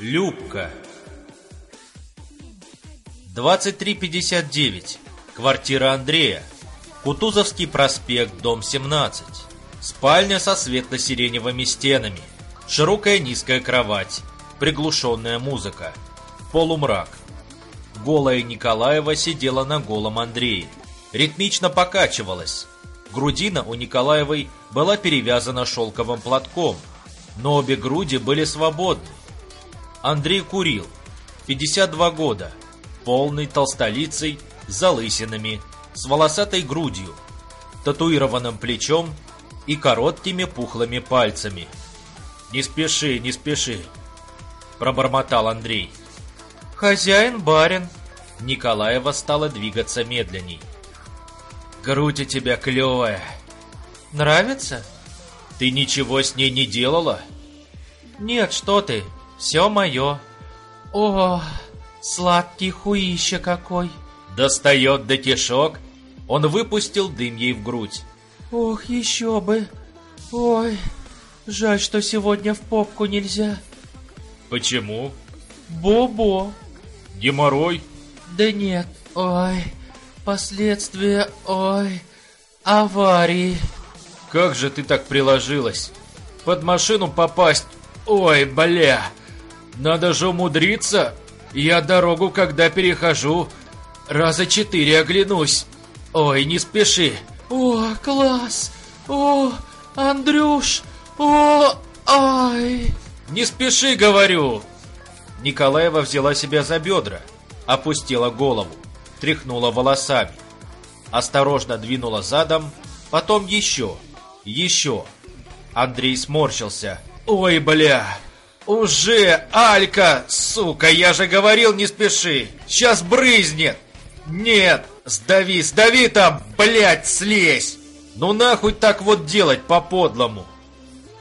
Любка. 2359 Квартира Андрея. Кутузовский проспект, дом 17 Спальня со светло-сиреневыми стенами. Широкая низкая кровать. Приглушенная музыка. Полумрак. Голая Николаева сидела на голом Андрее. Ритмично покачивалась. Грудина у Николаевой была перевязана шелковым платком Но обе груди были свободны Андрей курил. 52 года. Полный толстолицей, залысинами, с волосатой грудью, татуированным плечом и короткими пухлыми пальцами. «Не спеши, не спеши», — пробормотал Андрей. «Хозяин барин». Николаева стала двигаться медленней. «Грудь у тебя клевая». «Нравится?» «Ты ничего с ней не делала?» «Нет, что ты, все мое. О, сладкий хуище какой. Достает до кишок. Он выпустил дым ей в грудь. Ох, еще бы. Ой, жаль, что сегодня в попку нельзя. Почему? Бо-бо. Геморрой? Да нет, ой, последствия, ой, аварии. Как же ты так приложилась? Под машину попасть? Ой, бля! Надо же умудриться. Я дорогу, когда перехожу, раза четыре оглянусь. Ой, не спеши. О, класс. О, Андрюш. О, ай. Не спеши, говорю. Николаева взяла себя за бедра, опустила голову, тряхнула волосами. Осторожно двинула задом, потом еще, еще. Андрей сморщился. «Ой, бля! «Уже, Алька, сука, я же говорил, не спеши! Сейчас брызнет!» «Нет, сдави, сдави там, блядь, слезь!» «Ну нахуй так вот делать по-подлому!»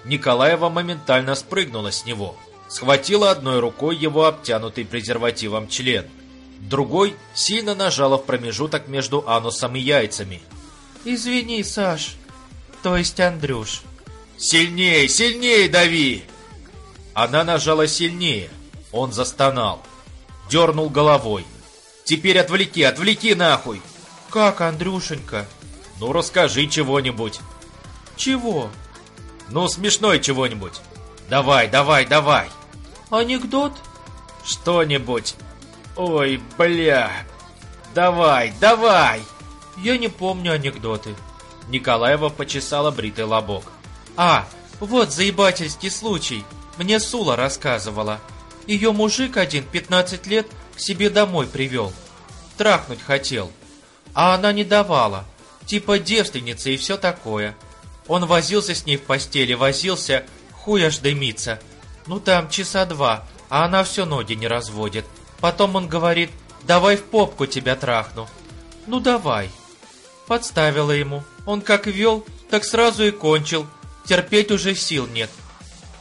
Николаева моментально спрыгнула с него, схватила одной рукой его обтянутый презервативом член, другой сильно нажала в промежуток между анусом и яйцами. «Извини, Саш, то есть Андрюш». «Сильней, сильней дави!» Она нажала сильнее. Он застонал. Дернул головой. «Теперь отвлеки, отвлеки нахуй!» «Как, Андрюшенька?» «Ну, расскажи чего-нибудь». «Чего?» «Ну, смешной чего-нибудь. Давай, давай, давай!» «Анекдот?» «Что-нибудь. Ой, бля! Давай, давай!» «Я не помню анекдоты». Николаева почесала бритый лобок. «А, вот заебательский случай. Мне Сула рассказывала. Ее мужик один 15 лет к себе домой привел. Трахнуть хотел. А она не давала. Типа девственница и все такое. Он возился с ней в постели, возился, хуй аж дымится. Ну там часа два, а она все ноги не разводит. Потом он говорит, давай в попку тебя трахну. Ну давай. Подставила ему. Он как вел, так сразу и кончил. Терпеть уже сил нет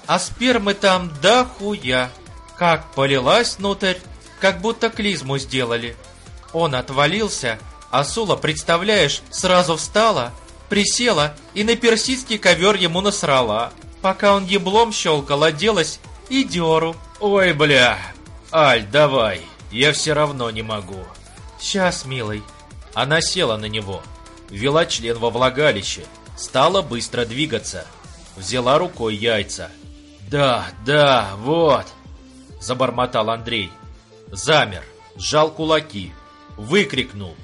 а спермы там да хуя. Как полилась внутрь, как будто клизму сделали. Он отвалился, а Сула, представляешь, сразу встала, присела и на персидский ковер ему насрала. Пока он еблом щелкал, оделась и деру. Ой, бля. Аль, давай, я все равно не могу. Сейчас, милый. Она села на него, вела член во влагалище, стала быстро двигаться. Взяла рукой яйца. «Да, да, вот!» – забормотал Андрей. Замер, сжал кулаки, выкрикнул.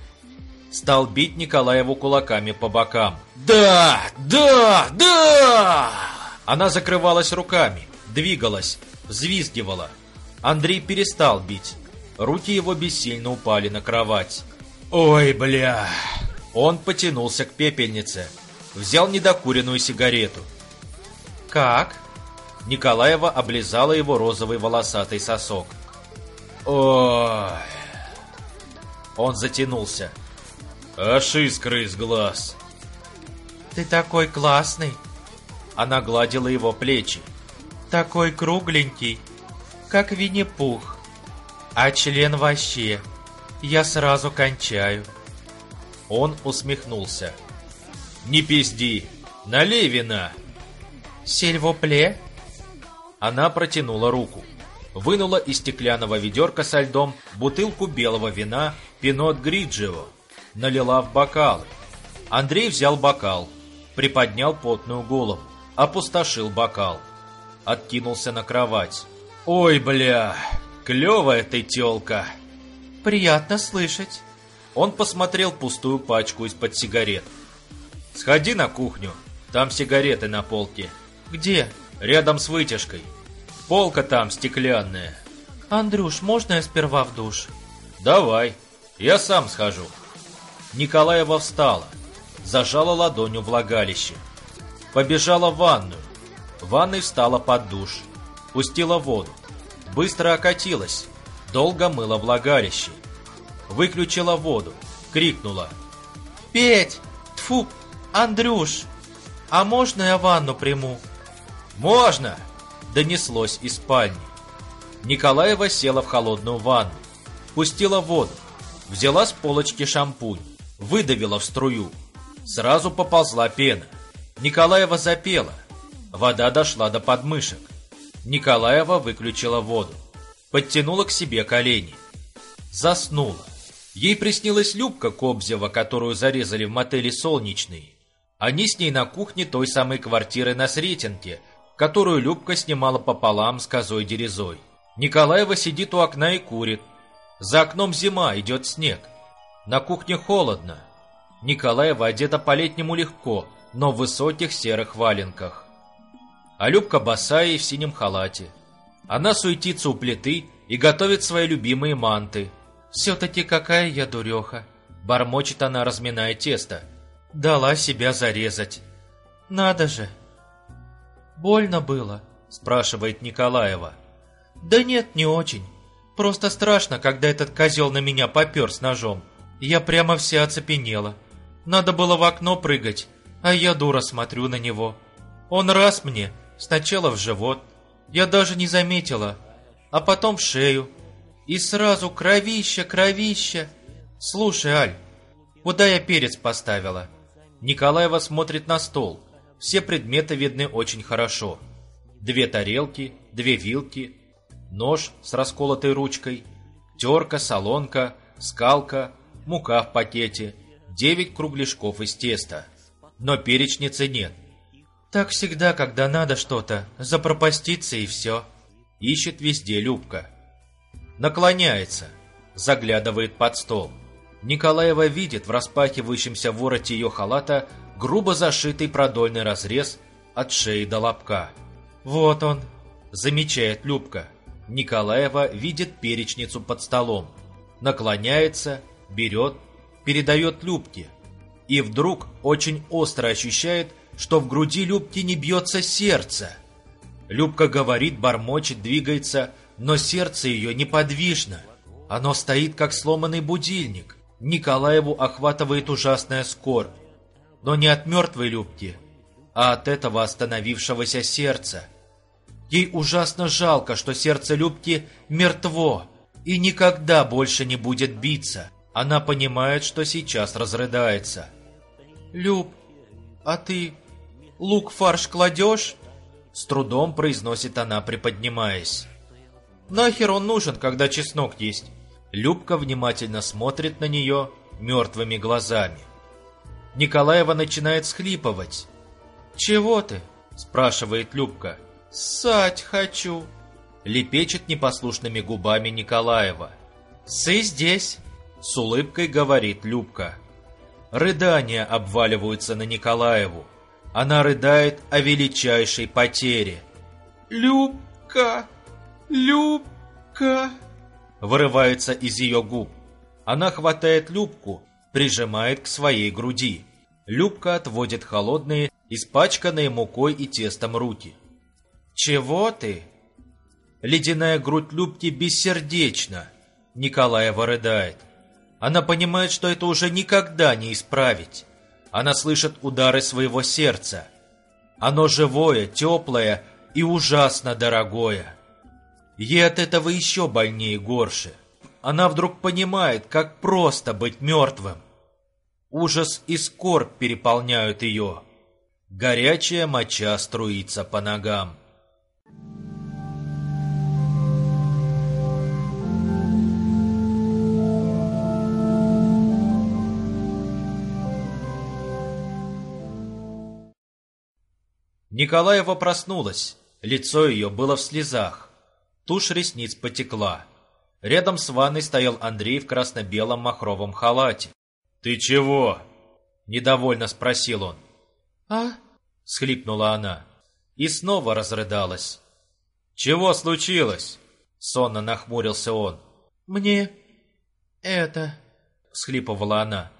Стал бить Николаеву кулаками по бокам. «Да! Да! Да!» Она закрывалась руками, двигалась, взвизгивала. Андрей перестал бить. Руки его бессильно упали на кровать. «Ой, бля!» Он потянулся к пепельнице, взял недокуренную сигарету. «Как?» Николаева облизала его розовый волосатый сосок. Ой! Он затянулся. Аж искры из глаз. Ты такой классный. Она гладила его плечи. Такой кругленький, как Винни-Пух. А член вообще. Я сразу кончаю. Он усмехнулся. Не пизди, налей вина. Сильвопле? Она протянула руку. вынула из стеклянного ведерка со льдом бутылку белого вина Пинот Гриджио, налила в бокалы. Андрей взял бокал, приподнял потную голову, опустошил бокал, откинулся на кровать. «Ой, бля, клевая ты тёлка!» «Приятно слышать». Он посмотрел пустую пачку из-под сигарет. «Сходи на кухню, там сигареты на полке». «Где?» «Рядом с вытяжкой. Полка там стеклянная». «Андрюш, можно я сперва в душ?» «Давай, я сам схожу». Николаева встала, зажала ладонью влагалище. Побежала в ванную. В ванной встала под душ. Пустила воду. Быстро окатилась. Долго мыла влагалище. Выключила воду. Крикнула. «Петь! Тфу, Андрюш! А можно я ванну приму?» «Можно!» Донеслось из спальни. Николаева села в холодную ванну. Пустила воду. Взяла с полочки шампунь. Выдавила в струю. Сразу поползла пена. Николаева запела. Вода дошла до подмышек. Николаева выключила воду. Подтянула к себе колени. Заснула. Ей приснилась Любка Кобзева, которую зарезали в мотеле «Солнечный». Они с ней на кухне той самой квартиры на Сретенке, которую Любка снимала пополам с козой Дерезой. Николаева сидит у окна и курит. За окном зима, идет снег. На кухне холодно. Николаева одета по-летнему легко, но в высоких серых валенках. А Любка босая и в синем халате. Она суетится у плиты и готовит свои любимые манты. «Все-таки какая я дуреха!» Бормочет она, разминая тесто. «Дала себя зарезать!» «Надо же!» «Больно было?» Спрашивает Николаева. «Да нет, не очень. Просто страшно, когда этот козел на меня попер с ножом. Я прямо вся оцепенела. Надо было в окно прыгать, а я дура смотрю на него. Он раз мне, сначала в живот, я даже не заметила, а потом в шею. И сразу кровища, кровища. Слушай, Аль, куда я перец поставила? Николаева смотрит на стол. Все предметы видны очень хорошо. Две тарелки, две вилки, нож с расколотой ручкой, терка, солонка, скалка, мука в пакете, девять кругляшков из теста. Но перечницы нет. Так всегда, когда надо что-то, запропаститься и все. Ищет везде Любка. Наклоняется, заглядывает под стол. Николаева видит в распахивающемся вороте ее халата грубо зашитый продольный разрез от шеи до лобка. «Вот он», — замечает Любка. Николаева видит перечницу под столом. Наклоняется, берет, передает Любке. И вдруг очень остро ощущает, что в груди Любки не бьется сердце. Любка говорит, бормочет, двигается, но сердце ее неподвижно. Оно стоит, как сломанный будильник. Николаеву охватывает ужасная скорбь. Но не от мертвой Любки, а от этого остановившегося сердца. Ей ужасно жалко, что сердце Любки мертво и никогда больше не будет биться. Она понимает, что сейчас разрыдается. «Люб, а ты лук-фарш кладешь?» С трудом произносит она, приподнимаясь. «Нахер он нужен, когда чеснок есть?» Любка внимательно смотрит на нее мертвыми глазами. Николаева начинает схлипывать. «Чего ты?» – спрашивает Любка. «Ссать хочу!» – лепечет непослушными губами Николаева. «Сы здесь!» – с улыбкой говорит Любка. Рыдания обваливаются на Николаеву. Она рыдает о величайшей потере. «Любка! Любка!» Вырывается из ее губ. Она хватает Любку, прижимает к своей груди. Любка отводит холодные, испачканные мукой и тестом руки. «Чего ты?» Ледяная грудь Любки бессердечна. Николаева рыдает. Она понимает, что это уже никогда не исправить. Она слышит удары своего сердца. Оно живое, теплое и ужасно дорогое. Ей от этого еще больнее горше. Она вдруг понимает, как просто быть мертвым. Ужас и скорбь переполняют ее. Горячая моча струится по ногам. Николаева проснулась. Лицо ее было в слезах. Тушь ресниц потекла. Рядом с ванной стоял Андрей в красно-белом махровом халате. «Ты чего?» – недовольно спросил он. «А?» – схлипнула она. И снова разрыдалась. «Чего случилось?» – сонно нахмурился он. «Мне это...» – схлипывала она.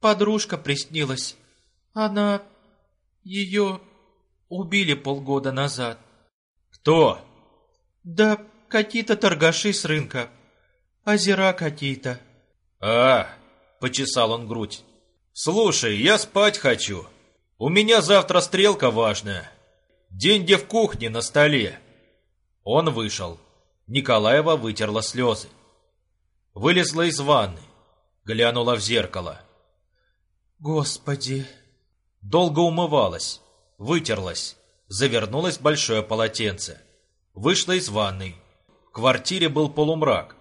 «Подружка приснилась. Она... ее убили полгода назад». «Кто?» «Да какие-то торгаши с рынка. Озера какие-то». «А, — почесал он грудь. «Слушай, я спать хочу. У меня завтра стрелка важная. Деньги в кухне на столе». Он вышел. Николаева вытерла слезы. Вылезла из ванны. Глянула в зеркало. «Господи!» Долго умывалась. Вытерлась. Завернулась в большое полотенце. Вышла из ванной. В квартире был полумрак.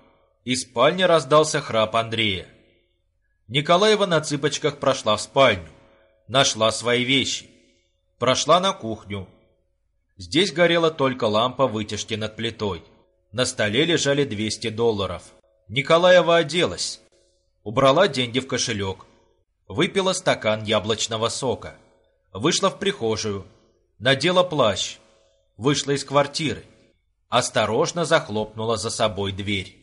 Из спальни раздался храп Андрея. Николаева на цыпочках прошла в спальню. Нашла свои вещи. Прошла на кухню. Здесь горела только лампа вытяжки над плитой. На столе лежали 200 долларов. Николаева оделась. Убрала деньги в кошелек. Выпила стакан яблочного сока. Вышла в прихожую. Надела плащ. Вышла из квартиры. Осторожно захлопнула за собой дверь.